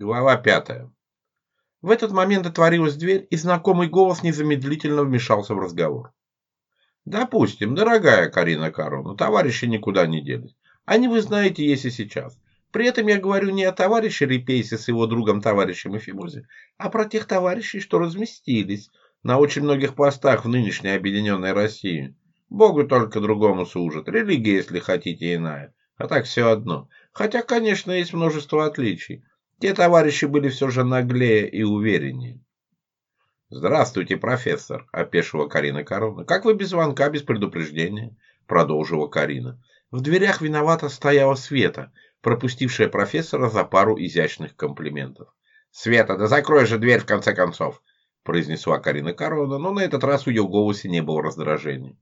Глава пятая. В этот момент отворилась дверь, и знакомый голос незамедлительно вмешался в разговор. «Допустим, дорогая Карина Карловна, товарищи никуда не делись. Они вы знаете есть и сейчас. При этом я говорю не о товарище Репейсе с его другом товарищем Эфимузе, а про тех товарищей, что разместились на очень многих постах в нынешней объединенной России. Богу только другому служат, религия, если хотите, иная. А так все одно. Хотя, конечно, есть множество отличий. Те товарищи были все же наглее и увереннее. «Здравствуйте, профессор!» – опешила Карина Карловна. «Как вы без звонка, без предупреждения?» – продолжила Карина. В дверях виновато стояла Света, пропустившая профессора за пару изящных комплиментов. «Света, да закрой же дверь в конце концов!» – произнесла Карина Карловна, но на этот раз в ее голосе не было раздражения.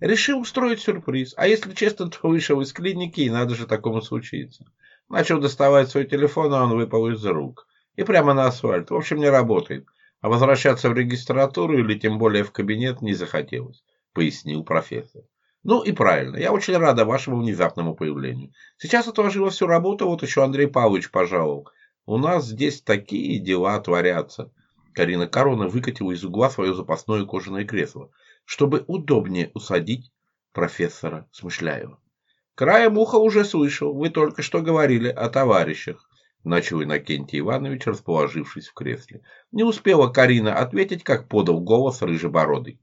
«Решил устроить сюрприз, а если честно, то вышел из клиники, и надо же такому случиться!» Начал доставать свой телефон, а он выпал из рук. И прямо на асфальт. В общем, не работает. А возвращаться в регистратуру или тем более в кабинет не захотелось, пояснил профессор. Ну и правильно. Я очень рада вашему внезапному появлению. Сейчас отложила всю работу, вот еще Андрей Павлович пожаловал. У нас здесь такие дела творятся. Карина Корона выкатила из угла свое запасное кожаное кресло, чтобы удобнее усадить профессора Смышляева. Краем уха уже слышал, вы только что говорили о товарищах, начал Иннокентий Иванович, расположившись в кресле. Не успела Карина ответить, как подал голос рыжебородый.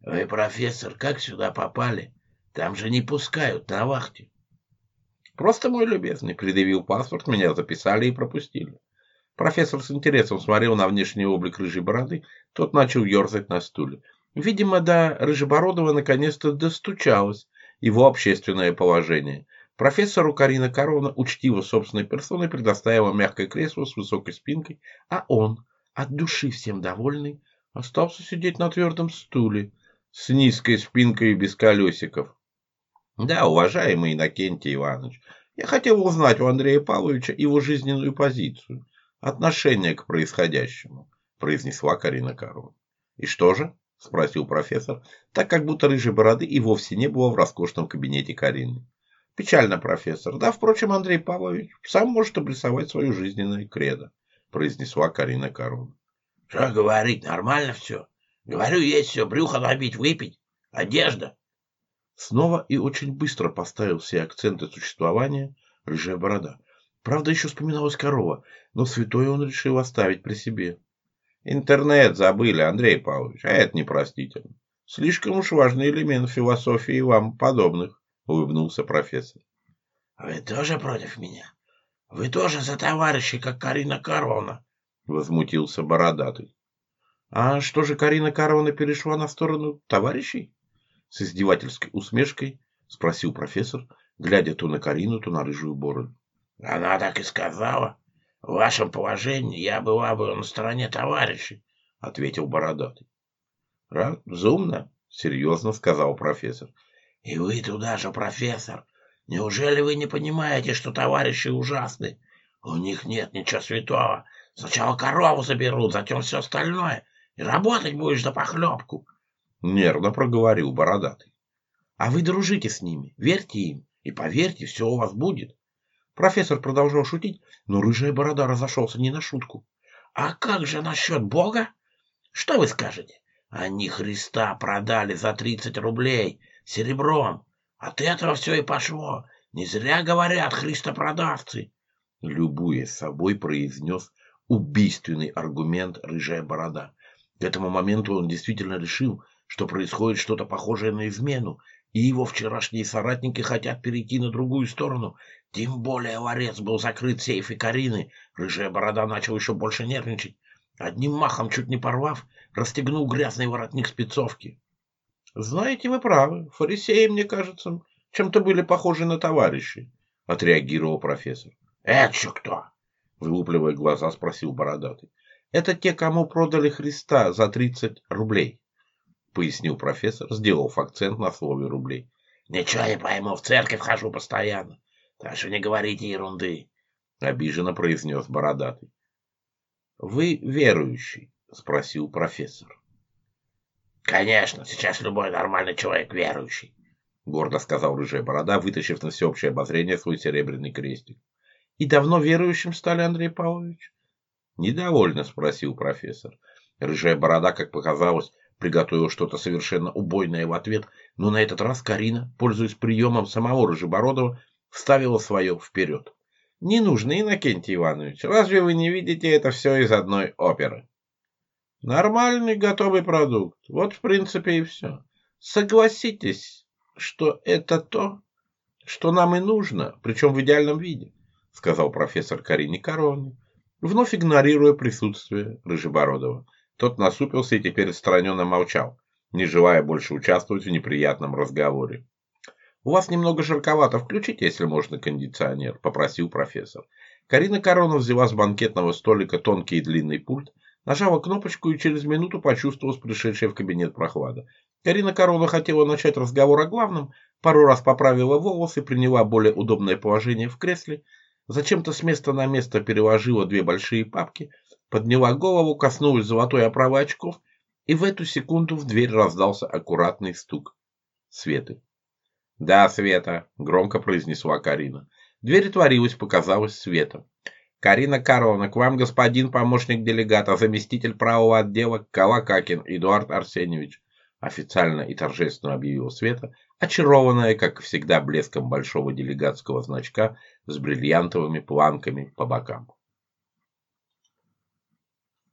Вы, профессор, как сюда попали? Там же не пускают на вахте. Просто мой любезный предъявил паспорт, меня записали и пропустили. Профессор с интересом смотрел на внешний облик рыжебороды, тот начал ерзать на стуле. Видимо, до рыжебородого наконец-то достучалось его общественное положение. Профессору Карина Коровна учтиво собственной персоной предоставила мягкое кресло с высокой спинкой, а он, от души всем довольный, остался сидеть на твердом стуле с низкой спинкой и без колесиков. Да, уважаемый Иннокентий Иванович, я хотел узнать у Андрея Павловича его жизненную позицию, отношение к происходящему, произнесла Карина Коровна. И что же? — спросил профессор, так как будто рыжей бороды и вовсе не было в роскошном кабинете Карины. «Печально, профессор. Да, впрочем, Андрей Павлович сам может обрисовать свою жизненную кредо», — произнесла Карина Корона. «Что говорить? Нормально все. Говорю, есть все. Брюхо набить, выпить. Одежда». Снова и очень быстро поставил все акценты существования рыжая борода. Правда, еще вспоминалась корова, но святой он решил оставить при себе. Интернет забыли, Андрей Павлович, а это непростительно. Слишком уж важный элемент философии вам подобных, улыбнулся профессор. Вы тоже против меня? Вы тоже за товарищей, как Карина Карвана? Возмутился бородатый. А что же Карина Карвана перешла на сторону товарищей? С издевательской усмешкой спросил профессор, глядя то на Карину, то на рыжую бороду. Она так и сказала, в вашем положении я была бы на стороне товарищей, — ответил Бородатый. — Разумно, — серьезно сказал профессор. — И вы туда же, профессор. Неужели вы не понимаете, что товарищи ужасны? У них нет ничего святого. Сначала корову заберут, затем все остальное. И работать будешь за похлебку. Нервно проговорил Бородатый. — А вы дружите с ними, верьте им, и поверьте, все у вас будет. Профессор продолжал шутить, но рыжая борода разошелся не на шутку. «А как же насчет Бога? Что вы скажете? Они Христа продали за тридцать рублей серебром. От этого все и пошло. Не зря говорят христопродавцы!» Любуя собой, произнес убийственный аргумент рыжая борода. К этому моменту он действительно решил, что происходит что-то похожее на измену, и его вчерашние соратники хотят перейти на другую сторону. Тем более ларец был закрыт в сейфе Карины. Рыжая борода начал еще больше нервничать. Одним махом, чуть не порвав, расстегнул грязный воротник спецовки. — Знаете, вы правы. Фарисеи, мне кажется, чем-то были похожи на товарищей, — отреагировал профессор. — Это еще кто? — вылупливая глаза, спросил бородатый. — Это те, кому продали Христа за тридцать рублей. — пояснил профессор, сделав акцент на слове рублей. «Ничего не пойму, в церковь хожу постоянно, так что не говорите ерунды», — обиженно произнес бородатый. «Вы верующий?» — спросил профессор. «Конечно, сейчас любой нормальный человек верующий», — гордо сказал рыжая борода, вытащив на всеобщее обозрение свой серебряный крестик. «И давно верующим стали, Андрей Павлович?» «Недовольно», — спросил профессор. Рыжая борода, как показалось, приготовил что-то совершенно убойное в ответ, но на этот раз Карина, пользуясь приемом самого Рыжебородова, вставила свое вперед. «Не нужно, Иннокентий Иванович, разве вы не видите это все из одной оперы?» «Нормальный готовый продукт, вот в принципе и все. Согласитесь, что это то, что нам и нужно, причем в идеальном виде», сказал профессор Карине Коровне, вновь игнорируя присутствие Рыжебородова. Тот насупился и теперь отстраненно молчал, не желая больше участвовать в неприятном разговоре. «У вас немного жарковато. Включите, если можно, кондиционер», – попросил профессор. Карина Корона взяла с банкетного столика тонкий и длинный пульт, нажала кнопочку и через минуту почувствовала пришедшая в кабинет прохлада. Карина Корона хотела начать разговор о главном, пару раз поправила волосы, приняла более удобное положение в кресле, зачем-то с места на место переложила две большие папки – подняла голову, коснулась золотой оправы очков, и в эту секунду в дверь раздался аккуратный стук. Светы. «Да, Света!» – громко произнесла Карина. Дверь отворилась, показалась Света. «Карина Карловна, к вам господин помощник делегата, заместитель правого отдела Калакакин Эдуард Арсеньевич», официально и торжественно объявила Света, очарованная, как всегда, блеском большого делегатского значка с бриллиантовыми планками по бокам.